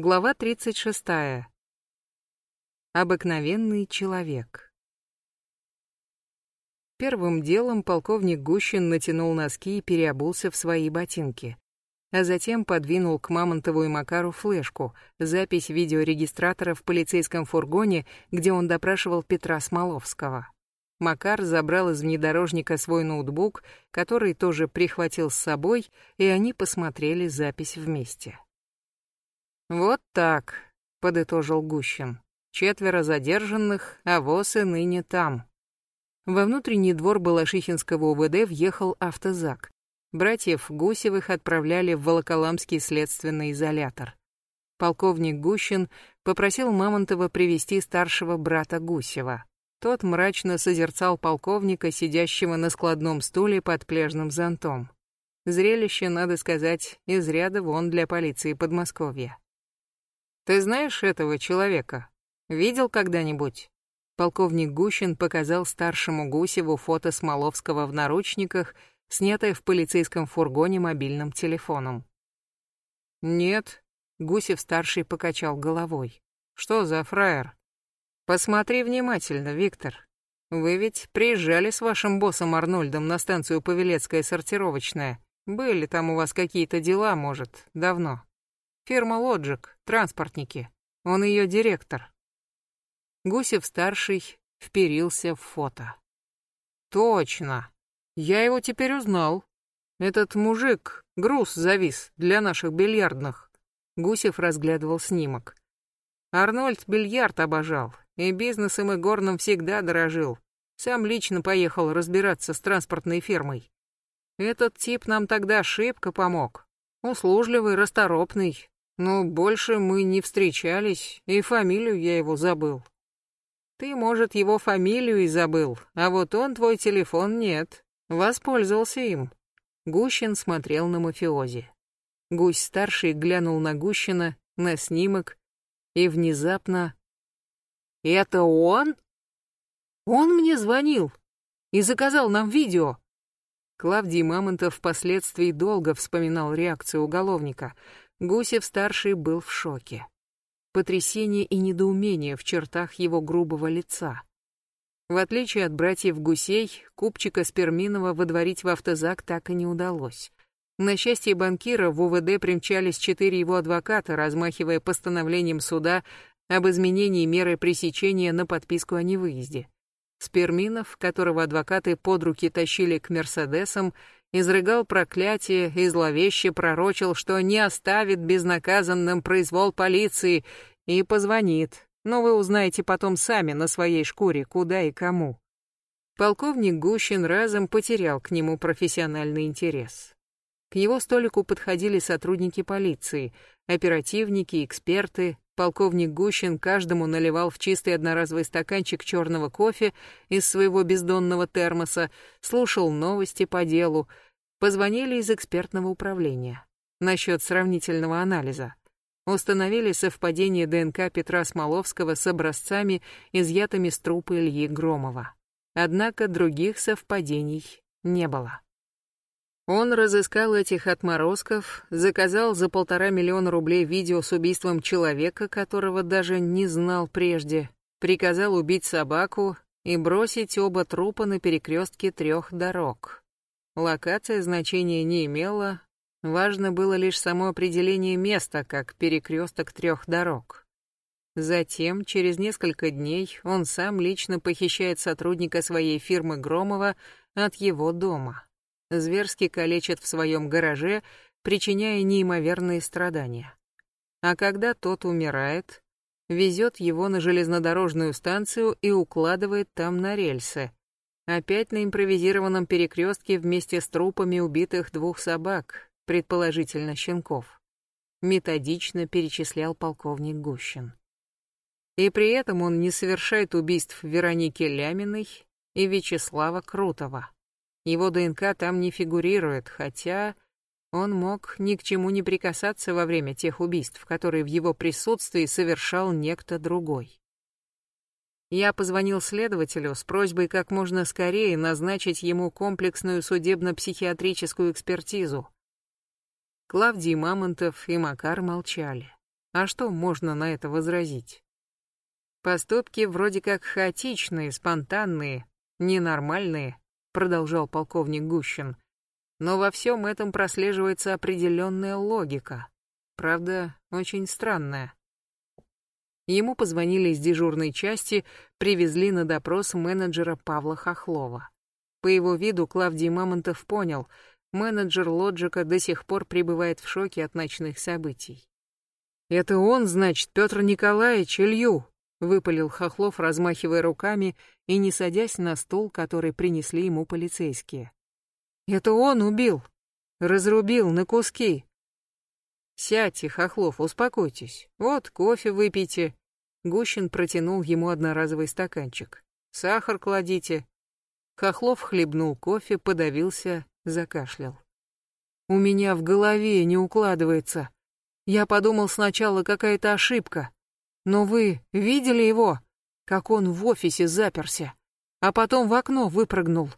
Глава 36. Обыкновенный человек. Первым делом полковник Гущин натянул носки и переобулся в свои ботинки. А затем подвинул к Мамонтову и Макару флешку, запись видеорегистратора в полицейском фургоне, где он допрашивал Петра Смоловского. Макар забрал из внедорожника свой ноутбук, который тоже прихватил с собой, и они посмотрели запись вместе. «Вот так», — подытожил Гущин. «Четверо задержанных, а ВОЗ и ныне там». Во внутренний двор Балашихинского УВД въехал автозак. Братьев Гусевых отправляли в Волоколамский следственный изолятор. Полковник Гущин попросил Мамонтова привести старшего брата Гусева. Тот мрачно созерцал полковника, сидящего на складном стуле под пляжным зонтом. Зрелище, надо сказать, из ряда вон для полиции Подмосковья. Ты знаешь этого человека? Видел когда-нибудь? Полковник Гущин показал старшему Гусеву фото Смоловского в наручниках, снятое в полицейском фургоне мобильным телефоном. Нет, Гусев-старший покачал головой. Что за фраер? Посмотри внимательно, Виктор. Вы ведь приезжали с вашим боссом Арнольдом на станцию Павелецкая сортировочная. Были там у вас какие-то дела, может, давно. Фирма Лоджик, транспортники. Он ее директор. Гусев-старший вперился в фото. Точно. Я его теперь узнал. Этот мужик, груз завис для наших бильярдных. Гусев разглядывал снимок. Арнольд бильярд обожал, и бизнесом и горным всегда дорожил. Сам лично поехал разбираться с транспортной фирмой. Этот тип нам тогда шибко помог. Услужливый, расторопный, но больше мы не встречались, и фамилию я его забыл. Ты, может, его фамилию и забыл, а вот он твой телефон нет. Воспользовался им. Гущин смотрел на мафиози. Гусь-старший глянул на Гущина, на снимок, и внезапно... «Это он? Он мне звонил и заказал нам видео». Клавдий Мамонтов впоследствии долго вспоминал реакцию уголовника — Гусев-старший был в шоке. Потрясение и недоумение в чертах его грубого лица. В отличие от братьев Гусей, купчика Сперминова водворить в автозак так и не удалось. На счастье банкира в УВД примчались четыре его адвоката, размахивая постановлением суда об изменении меры пресечения на подписку о невыезде. Сперминов, которого адвокаты под руки тащили к Мерседесам, изрыгал проклятие и зловеще пророчил, что не оставит безнаказанным произвол полиции и позвонит. Но вы узнаете потом сами на своей шкуре, куда и кому. Полковник Гущин разом потерял к нему профессиональный интерес. К его столику подходили сотрудники полиции, оперативники, эксперты. Полковник Гущин каждому наливал в чистый одноразовый стаканчик черного кофе из своего бездонного термоса, слушал новости по делу. Позвонили из экспертного управления. Насчет сравнительного анализа. Установили совпадение ДНК Петра Смоловского с образцами, изъятыми с трупа Ильи Громова. Однако других совпадений не было. Он разыскал этих отморозков, заказал за полтора миллиона рублей видео с убийством человека, которого даже не знал прежде, приказал убить собаку и бросить оба трупа на перекрестке трех дорог. Локация значения не имела, важно было лишь само определение места, как перекресток трех дорог. Затем, через несколько дней, он сам лично похищает сотрудника своей фирмы Громова от его дома зверски калечит в своем гараже, причиняя неимоверные страдания. А когда тот умирает, везет его на железнодорожную станцию и укладывает там на рельсы. Опять на импровизированном перекрестке вместе с трупами убитых двух собак, предположительно щенков. Методично перечислял полковник Гущин. И при этом он не совершает убийств Вероники Ляминой и Вячеслава Крутова. Его ДНК там не фигурирует, хотя он мог ни к чему не прикасаться во время тех убийств, которые в его присутствии совершал некто другой. Я позвонил следователю с просьбой как можно скорее назначить ему комплексную судебно-психиатрическую экспертизу. Клавдий Мамонтов и Макар молчали. А что можно на это возразить? Поступки вроде как хаотичные, спонтанные, ненормальные, продолжал полковник Гущин. Но во всем этом прослеживается определенная логика. Правда, очень странная. Ему позвонили из дежурной части, привезли на допрос менеджера Павла Хохлова. По его виду Клавдий Мамонтов понял, менеджер Лоджика до сих пор пребывает в шоке от ночных событий. «Это он, значит, Петр Николаевич, Илью?» — выпалил Хохлов, размахивая руками и не садясь на стул, который принесли ему полицейские. «Это он убил! Разрубил на куски!» «Сядьте, Хохлов, успокойтесь. Вот, кофе выпейте». Гущин протянул ему одноразовый стаканчик. «Сахар кладите». Хохлов хлебнул кофе, подавился, закашлял. «У меня в голове не укладывается. Я подумал сначала какая-то ошибка. Но вы видели его? Как он в офисе заперся, а потом в окно выпрыгнул.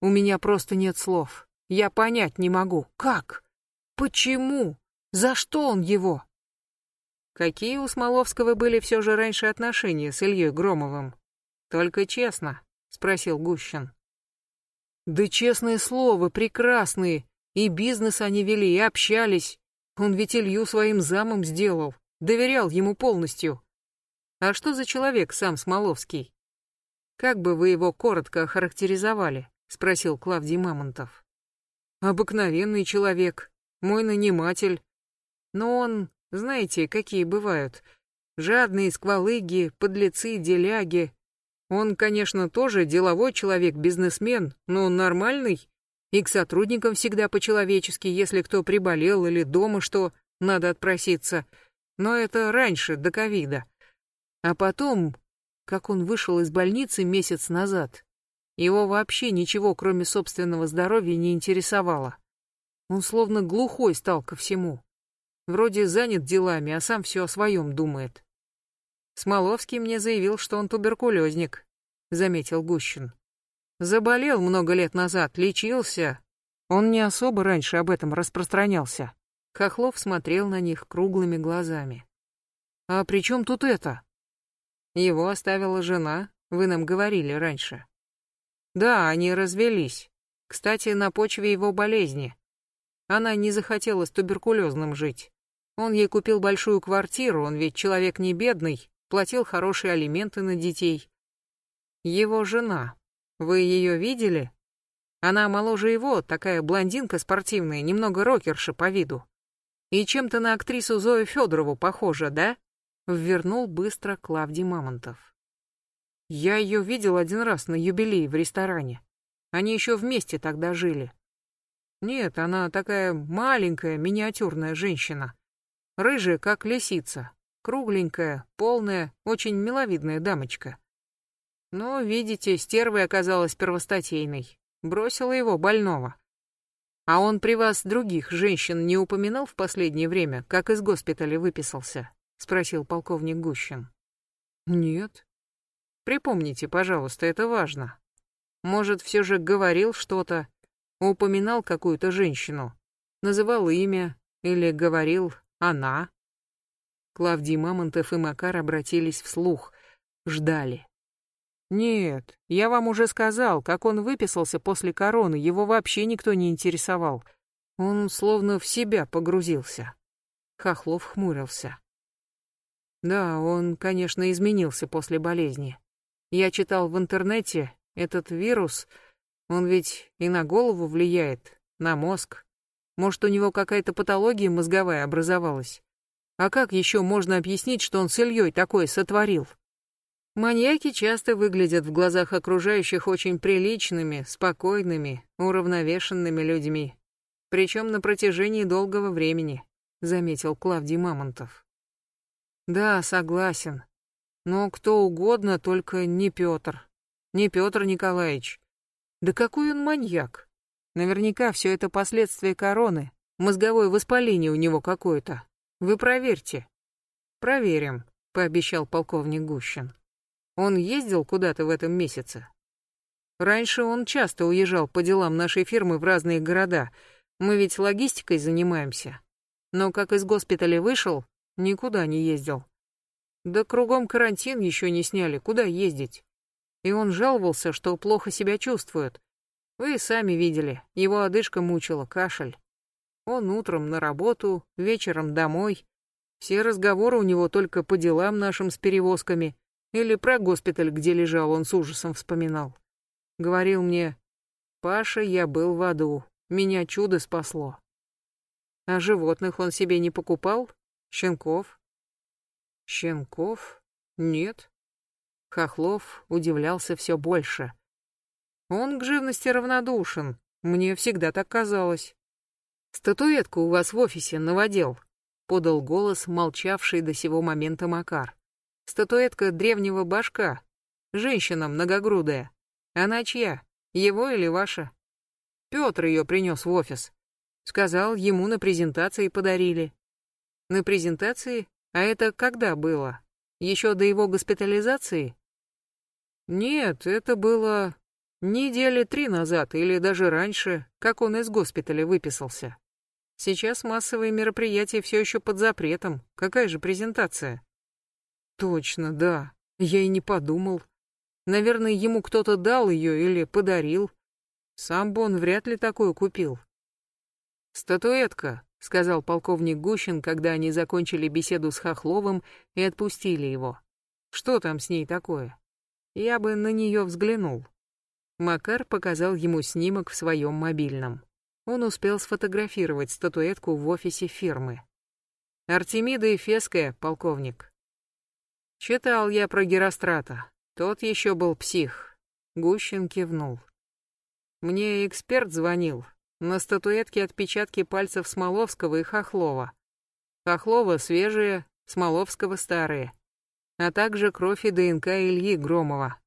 У меня просто нет слов. Я понять не могу. Как? Почему? За что он его? Какие у Смоловского были все же раньше отношения с Ильей Громовым? Только честно, спросил Гущин. Да честное слово, прекрасные. И бизнес они вели, и общались. Он ведь Илью своим замом сделал, доверял ему полностью. А что за человек сам Смоловский? Как бы вы его коротко охарактеризовали? Спросил Клавдий Мамонтов. Обыкновенный человек, мой наниматель. Но он, знаете, какие бывают. Жадные сквалыги, подлецы, деляги. Он, конечно, тоже деловой человек, бизнесмен, но нормальный. И к сотрудникам всегда по-человечески, если кто приболел или дома что, надо отпроситься. Но это раньше, до ковида. А потом, как он вышел из больницы месяц назад, его вообще ничего, кроме собственного здоровья, не интересовало. Он словно глухой стал ко всему. Вроде занят делами, а сам все о своем думает. Смоловский мне заявил, что он туберкулезник, заметил Гущин. Заболел много лет назад, лечился. Он не особо раньше об этом распространялся. Хохлов смотрел на них круглыми глазами. А при чем тут это? Его оставила жена, вы нам говорили раньше. Да, они развелись. Кстати, на почве его болезни. Она не захотела с туберкулезным жить. Он ей купил большую квартиру, он ведь человек не бедный, платил хорошие алименты на детей. Его жена. Вы ее видели? Она моложе его, такая блондинка спортивная, немного рокерша по виду. И чем-то на актрису Зою Федорову похожа, да? Ввернул быстро Клавдий Мамонтов. Я ее видел один раз на юбилее в ресторане. Они еще вместе тогда жили. Нет, она такая маленькая, миниатюрная женщина. Рыжая, как лисица. Кругленькая, полная, очень миловидная дамочка. Но, видите, стервой оказалась первостатейной. Бросила его, больного. А он при вас других женщин не упоминал в последнее время, как из госпиталя выписался? Спросил полковник Гущин. Нет. Припомните, пожалуйста, это важно. Может, все же говорил что-то, упоминал какую-то женщину, называл имя или говорил она. Клавдий Мамонтов и Макар обратились вслух, ждали. Нет, я вам уже сказал, как он выписался после короны, его вообще никто не интересовал. Он словно в себя погрузился. Хохлов хмурился. Да, он, конечно, изменился после болезни. Я читал в интернете, этот вирус, он ведь и на голову влияет, на мозг. Может, у него какая-то патология мозговая образовалась. А как еще можно объяснить, что он с Ильей такое сотворил? Маньяки часто выглядят в глазах окружающих очень приличными, спокойными, уравновешенными людьми. Причем на протяжении долгого времени, заметил Клавдий Мамонтов. Да, согласен. Но кто угодно, только не Петр. Не Петр Николаевич. Да какой он маньяк. Наверняка все это последствия короны. Мозговое воспаление у него какое-то. Вы проверьте. Проверим, пообещал полковник Гущин. Он ездил куда-то в этом месяце? Раньше он часто уезжал по делам нашей фирмы в разные города. Мы ведь логистикой занимаемся. Но как из госпиталя вышел, никуда не ездил. Да кругом карантин еще не сняли, куда ездить? И он жаловался, что плохо себя чувствует. Вы сами видели, его одышка мучила, кашель. Он утром на работу, вечером домой. Все разговоры у него только по делам нашим с перевозками или про госпиталь, где лежал, он с ужасом вспоминал. Говорил мне, «Паша, я был в аду, меня чудо спасло». А животных он себе не покупал? Щенков? Щенков? Нет. Хохлов удивлялся все больше. Он к живности равнодушен, мне всегда так казалось. «Статуэтку у вас в офисе новодел», — подал голос молчавший до сего момента Макар. «Статуэтка древнего башка, женщина многогрудая. Она чья, его или ваша?» Петр ее принес в офис. Сказал, ему на презентации подарили. На презентации? А это когда было? Еще до его госпитализации? Нет, это было недели три назад или даже раньше, как он из госпиталя выписался. Сейчас массовые мероприятия все еще под запретом. Какая же презентация? Точно, да. Я и не подумал. Наверное, ему кто-то дал ее или подарил. Сам бы он вряд ли такую купил. «Статуэтка», — сказал полковник Гущин, когда они закончили беседу с Хохловым и отпустили его. «Что там с ней такое? Я бы на нее взглянул». Макар показал ему снимок в своем мобильном он успел сфотографировать статуэтку в офисе фирмы. Артемида Эфесская, полковник. Читал я про Герострата. Тот еще был псих. Гущин кивнул. Мне эксперт звонил. На статуэтке отпечатки пальцев Смоловского и Хохлова. Хохлова свежие, Смоловского старые. А также кровь и ДНК Ильи Громова.